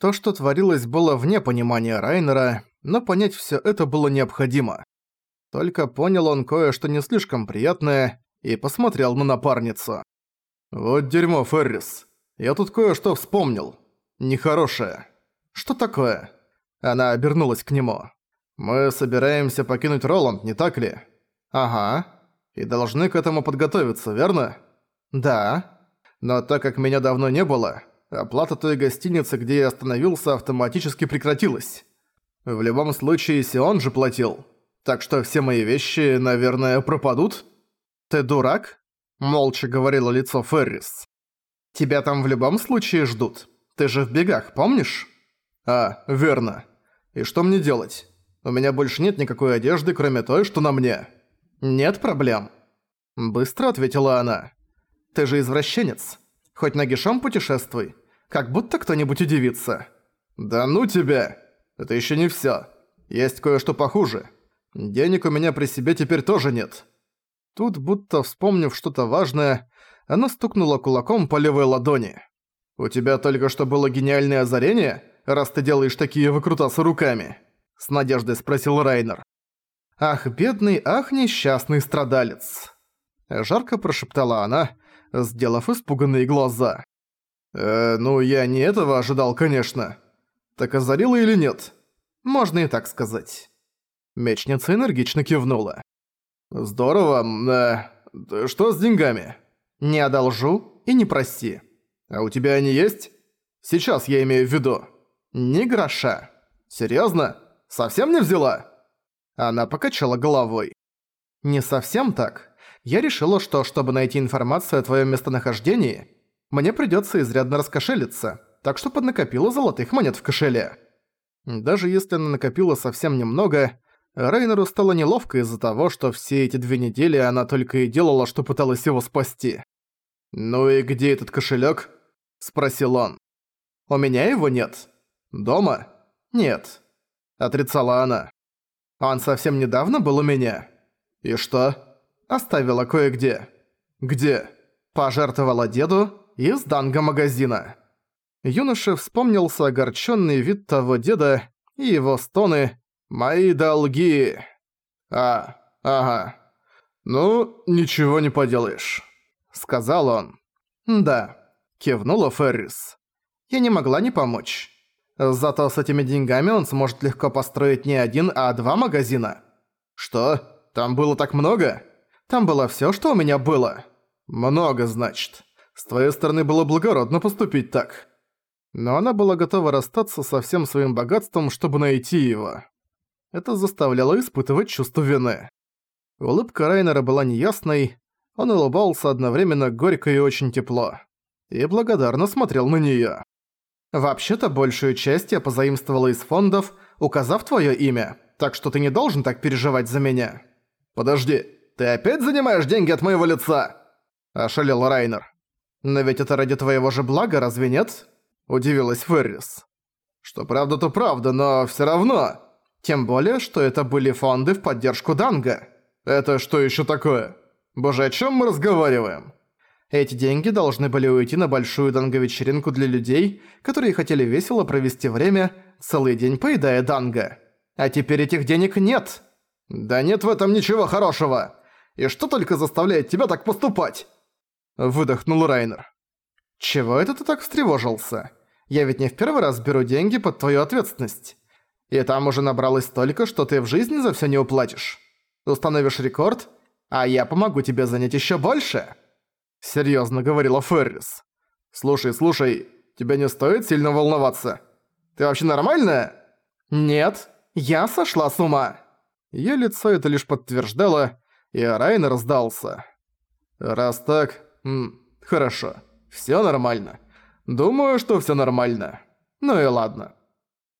То, что творилось, было вне понимания Райнера, но понять всё это было необходимо. Только понял он кое-что не слишком приятное и посмотрел на напарницу. «Вот дерьмо, Феррис. Я тут кое-что вспомнил. Нехорошее. Что такое?» Она обернулась к нему. «Мы собираемся покинуть Роланд, не так ли?» «Ага. И должны к этому подготовиться, верно?» «Да. Но так как меня давно не было, оплата той гостиницы, где я остановился, автоматически прекратилась. В любом случае, Сион же платил. Так что все мои вещи, наверное, пропадут?» «Ты дурак?» – молча говорило лицо Феррис. «Тебя там в любом случае ждут. Ты же в бегах, помнишь?» «А, верно. И что мне делать? У меня больше нет никакой одежды, кроме той, что на мне». «Нет проблем». Быстро ответила она. «Ты же извращенец. Хоть нагишом путешествуй. Как будто кто-нибудь удивится». «Да ну тебя! Это еще не все. Есть кое-что похуже. Денег у меня при себе теперь тоже нет». Тут, будто вспомнив что-то важное, она стукнула кулаком по левой ладони. «У тебя только что было гениальное озарение, раз ты делаешь такие выкрутасы руками?» С надеждой спросил Райнер. «Ах, бедный, ах, несчастный страдалец!» Жарко прошептала она, сделав испуганные глаза. «Э, ну я не этого ожидал, конечно. Так озарила или нет?» «Можно и так сказать». Мечница энергично кивнула. «Здорово. Э, что с деньгами?» «Не одолжу и не проси». «А у тебя они есть?» «Сейчас я имею в виду». «Ни гроша». «Серьёзно? Совсем не взяла?» Она покачала головой. «Не совсем так. Я решила, что, чтобы найти информацию о твоем местонахождении, мне придется изрядно раскошелиться, так что поднакопила золотых монет в кошеле». Даже если она накопила совсем немного, Райнеру стало неловко из-за того, что все эти две недели она только и делала, что пыталась его спасти. «Ну и где этот кошелек? спросил он. «У меня его нет. Дома? Нет», — отрицала она. Он совсем недавно был у меня. И что? Оставила кое-где. Где? Пожертвовала деду из данга-магазина. Юноше вспомнился огорченный вид того деда и его стоны «Мои долги!» «А, ага. Ну, ничего не поделаешь», — сказал он. «Да», — кивнула Феррис. «Я не могла не помочь. Зато с этими деньгами он сможет легко построить не один, а два магазина. Что? Там было так много? Там было всё, что у меня было. Много, значит. С твоей стороны было благородно поступить так. Но она была готова расстаться со всем своим богатством, чтобы найти его. Это заставляло испытывать чувство вины. Улыбка Райнера была неясной, он улыбался одновременно горько и очень тепло. И благодарно смотрел на неё. Вообще-то большую часть я позаимствовала из фондов, указав твое имя, так что ты не должен так переживать за меня. Подожди, ты опять занимаешь деньги от моего лица? Ошалел Райнер. Но ведь это ради твоего же блага, разве нет? Удивилась Феррис. Что правда, то правда, но все равно. Тем более, что это были фонды в поддержку Данга. Это что еще такое? Боже, о чем мы разговариваем? Эти деньги должны были уйти на большую данго-вечеринку для людей, которые хотели весело провести время, целый день поедая данго. А теперь этих денег нет. Да нет в этом ничего хорошего. И что только заставляет тебя так поступать? Выдохнул Райнер. Чего это ты так встревожился? Я ведь не в первый раз беру деньги под твою ответственность. И там уже набралось столько, что ты в жизни за все не уплатишь. Установишь рекорд, а я помогу тебе занять еще больше. — серьёзно говорила Феррис. «Слушай, слушай, тебе не стоит сильно волноваться. Ты вообще нормальная?» «Нет, я сошла с ума». Её лицо это лишь подтверждало, и Райнер сдался. «Раз так, м, хорошо, всё нормально. Думаю, что всё нормально. Ну и ладно».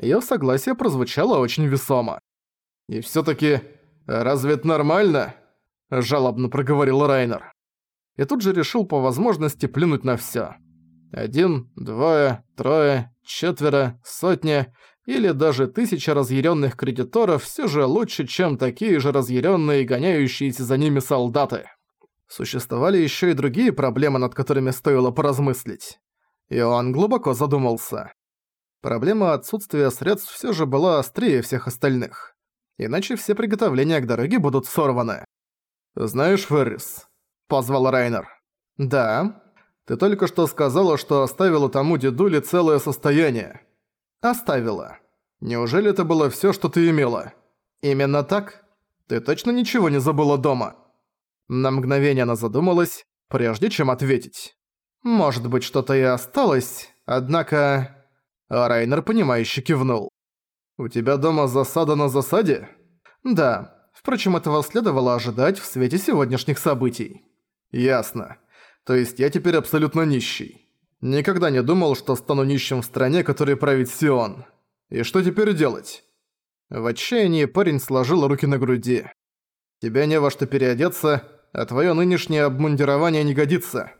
Её согласие прозвучало очень весомо. «И всё-таки, разве это нормально?» – жалобно проговорил Райнер и тут же решил по возможности плюнуть на всё. Один, двое, трое, четверо, сотня или даже тысяча разъяренных кредиторов все же лучше, чем такие же разъяренные гоняющиеся за ними солдаты. Существовали еще и другие проблемы, над которыми стоило поразмыслить. И он глубоко задумался. Проблема отсутствия средств всё же была острее всех остальных. Иначе все приготовления к дороге будут сорваны. «Знаешь, Феррис», — позвал Райнер. «Да. Ты только что сказала, что оставила тому дедуле целое состояние». «Оставила. Неужели это было всё, что ты имела?» «Именно так? Ты точно ничего не забыла дома?» На мгновение она задумалась, прежде чем ответить. «Может быть, что-то и осталось, однако...» Райнер, понимающе кивнул. «У тебя дома засада на засаде?» «Да. Впрочем, этого следовало ожидать в свете сегодняшних событий». «Ясно. То есть я теперь абсолютно нищий. Никогда не думал, что стану нищим в стране, которой правит Сион. И что теперь делать?» В отчаянии парень сложил руки на груди. «Тебя не во что переодеться, а твое нынешнее обмундирование не годится.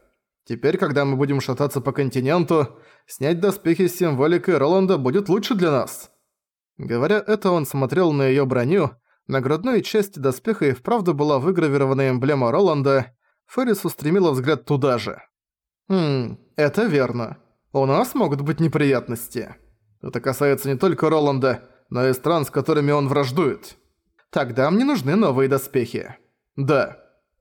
Теперь, когда мы будем шататься по континенту, снять доспехи с символикой Роланда будет лучше для нас». Говоря это, он смотрел на её броню, на грудной части доспеха и вправду была выгравирована эмблема Роланда, Феррис устремила взгляд туда же. «Хм, это верно. У нас могут быть неприятности. Это касается не только Роланда, но и стран, с которыми он враждует. Тогда мне нужны новые доспехи. Да.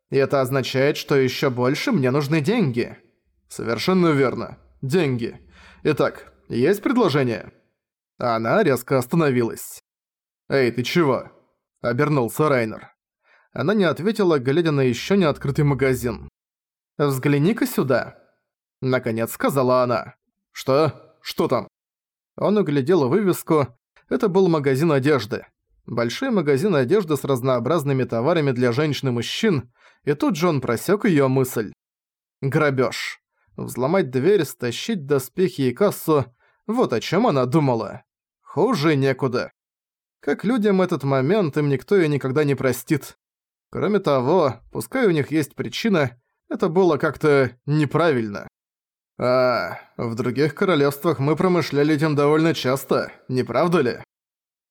И это означает, что ещё больше мне нужны деньги». «Совершенно верно. Деньги. Итак, есть предложение?» Она резко остановилась. «Эй, ты чего?» – обернулся Райнер. Она не ответила, глядя на ещё не открытый магазин. «Взгляни-ка сюда», – наконец сказала она. «Что? Что там?» Он углядел вывеску. Это был магазин одежды. Большой магазин одежды с разнообразными товарами для женщин и мужчин, и тут же он просек её мысль. Грабеж. Взломать дверь, стащить доспехи и кассу – вот о чем она думала. Хуже некуда. Как людям этот момент им никто и никогда не простит. Кроме того, пускай у них есть причина, это было как-то неправильно. А, в других королевствах мы промышляли этим довольно часто, не правда ли?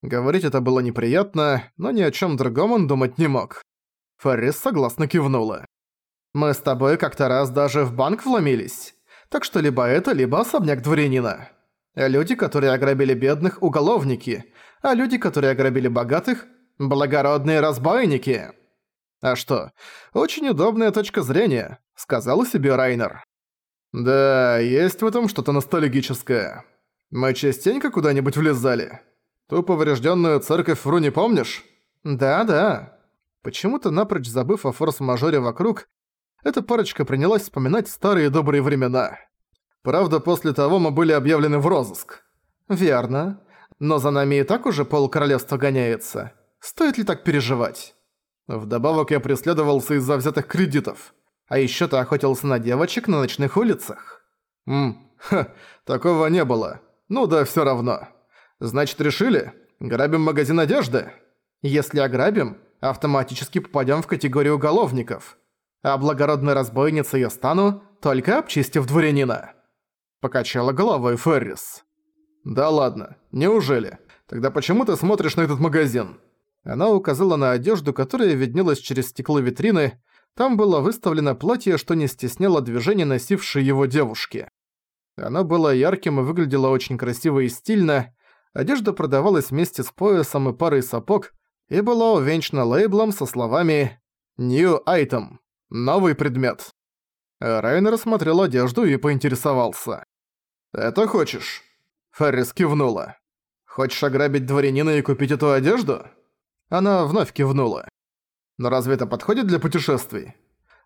Говорить это было неприятно, но ни о чем другом он думать не мог. Фаррис согласно кивнула. «Мы с тобой как-то раз даже в банк вломились, так что либо это, либо особняк дворянина». Люди, которые ограбили бедных, уголовники, а люди, которые ограбили богатых, благородные разбойники. А что, очень удобная точка зрения, сказал себе Райнер. Да, есть в этом что-то ностальгическое. Мы частенько куда-нибудь влезали. Ту поврежденную церковь Фру не помнишь? Да-да. Почему-то напрочь забыв о форс-мажоре вокруг, эта парочка принялась вспоминать старые добрые времена. Правда, после того мы были объявлены в розыск. Верно. Но за нами и так уже пол королевства гоняется. Стоит ли так переживать? Вдобавок я преследовался из-за взятых кредитов. А ещё ты охотился на девочек на ночных улицах. Ммм, ха, такого не было. Ну да всё равно. Значит, решили? Грабим магазин одежды? Если ограбим, автоматически попадём в категорию уголовников. А благородной разбойницей я стану, только обчистив дворянина. Покачала головой Феррис. «Да ладно, неужели? Тогда почему ты смотришь на этот магазин?» Она указала на одежду, которая виднелась через стекло витрины. Там было выставлено платье, что не стесняло движения носившей его девушки. Оно было ярким и выглядело очень красиво и стильно. Одежда продавалась вместе с поясом и парой сапог и была увенчана лейблом со словами «New Item» — «Новый предмет». Райнер смотрел одежду и поинтересовался. «Это хочешь?» Феррис кивнула. «Хочешь ограбить дворянина и купить эту одежду?» Она вновь кивнула. «Но разве это подходит для путешествий?»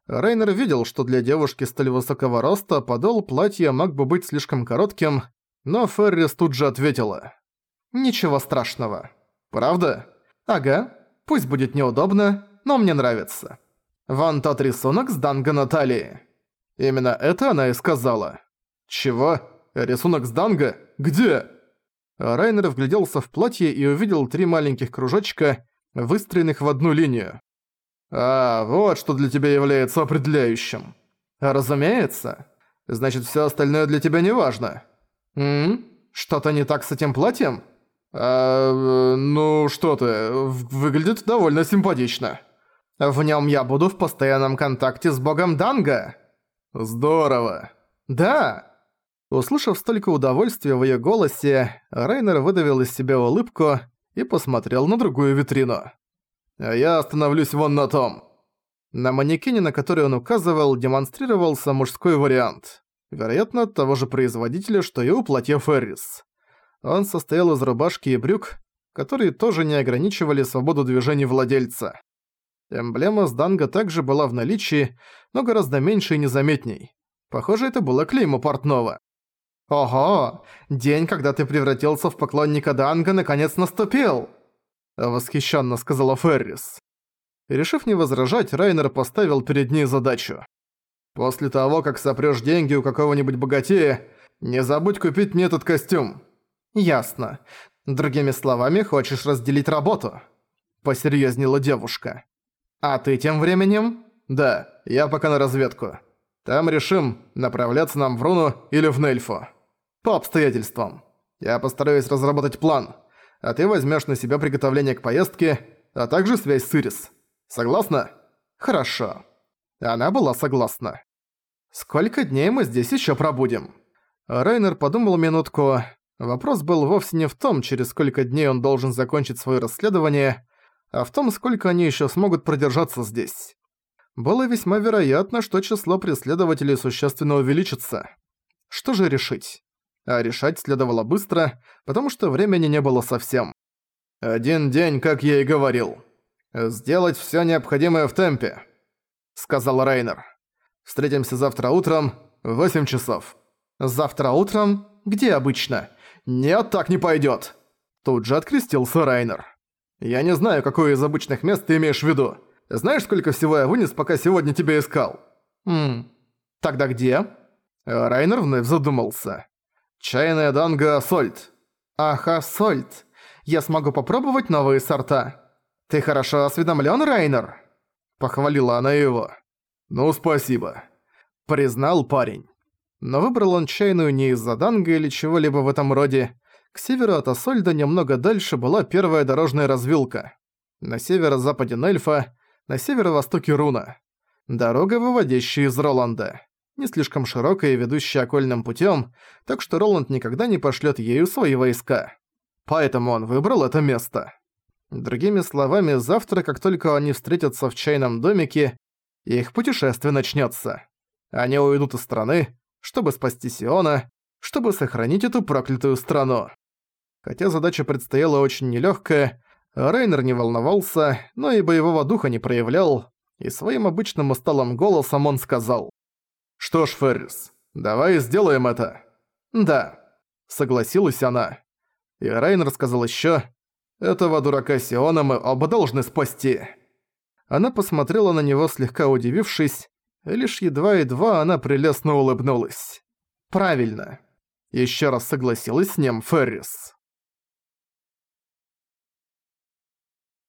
Рейнер видел, что для девушки столь высокого роста подол платья мог бы быть слишком коротким, но Феррис тут же ответила. «Ничего страшного». «Правда?» «Ага. Пусть будет неудобно, но мне нравится. Вон тот рисунок с Данго Натальи». Именно это она и сказала. «Чего? Рисунок с Данго? Где?» Райнер вгляделся в платье и увидел три маленьких кружочка, выстроенных в одну линию. «А, вот что для тебя является определяющим». «Разумеется. Значит, всё остальное для тебя не важно». «М? Что-то не так с этим платьем?» «А, ну что ты, выглядит довольно симпатично». «В нём я буду в постоянном контакте с богом Данго». «Здорово!» «Да!» Услышав столько удовольствия в её голосе, Райнер выдавил из себя улыбку и посмотрел на другую витрину. «А я остановлюсь вон на том». На манекене, на который он указывал, демонстрировался мужской вариант. Вероятно, того же производителя, что и у платья Феррис. Он состоял из рубашки и брюк, которые тоже не ограничивали свободу движений владельца. Эмблема с Данго также была в наличии, но гораздо меньше и незаметней. Похоже, это было клеймо портного. «Ого! День, когда ты превратился в поклонника Данга, наконец наступил!» Восхищенно сказала Феррис. Решив не возражать, Райнер поставил перед ней задачу. «После того, как сопрёшь деньги у какого-нибудь богатея, не забудь купить мне этот костюм». «Ясно. Другими словами, хочешь разделить работу?» Посерьёзнела девушка. «А ты тем временем?» «Да, я пока на разведку. Там решим, направляться нам в Руну или в Нельфу». По обстоятельствам. Я постараюсь разработать план, а ты возьмешь на себя приготовление к поездке, а также связь с Ирис. Согласна? Хорошо. Она была согласна. Сколько дней мы здесь еще пробудем? Райнер подумал минутку. Вопрос был вовсе не в том, через сколько дней он должен закончить свое расследование, а в том, сколько они еще смогут продержаться здесь. Было весьма вероятно, что число преследователей существенно увеличится. Что же решить? а решать следовало быстро, потому что времени не было совсем. «Один день, как я и говорил. Сделать всё необходимое в темпе», — сказал Рейнер. «Встретимся завтра утром в 8 часов». «Завтра утром? Где обычно?» «Нет, так не пойдёт!» Тут же открестился Райнер. «Я не знаю, какое из обычных мест ты имеешь в виду. Знаешь, сколько всего я вынес, пока сегодня тебя искал?» «Ммм, тогда где?» Райнер вновь задумался. Чайная данга Сольт. Аха, Сольт. Я смогу попробовать новые сорта. Ты хорошо осведомлен, Райнер? Похвалила она его. Ну, спасибо. Признал парень. Но выбрал он чайную не из-за данга или чего-либо в этом роде. К северу от Асольда немного дальше была первая дорожная развилка. На северо-западе Нельфа, на северо-востоке Руна. Дорога, выводящая из Роланда не слишком широкая и ведущая окольным путем, так что Роланд никогда не пошлет ею свои войска. Поэтому он выбрал это место. Другими словами, завтра, как только они встретятся в чайном домике, их путешествие начнется. Они уйдут из страны, чтобы спасти Сиона, чтобы сохранить эту проклятую страну. Хотя задача предстояла очень нелегкая, Рейнер не волновался, но и боевого духа не проявлял, и своим обычным усталым голосом он сказал. «Что ж, Феррис, давай сделаем это». «Да», — согласилась она. И Райн рассказал ещё, «Этого дурака Сиона мы оба должны спасти». Она посмотрела на него, слегка удивившись, лишь едва-едва она прелестно улыбнулась. «Правильно». Ещё раз согласилась с ним Феррис.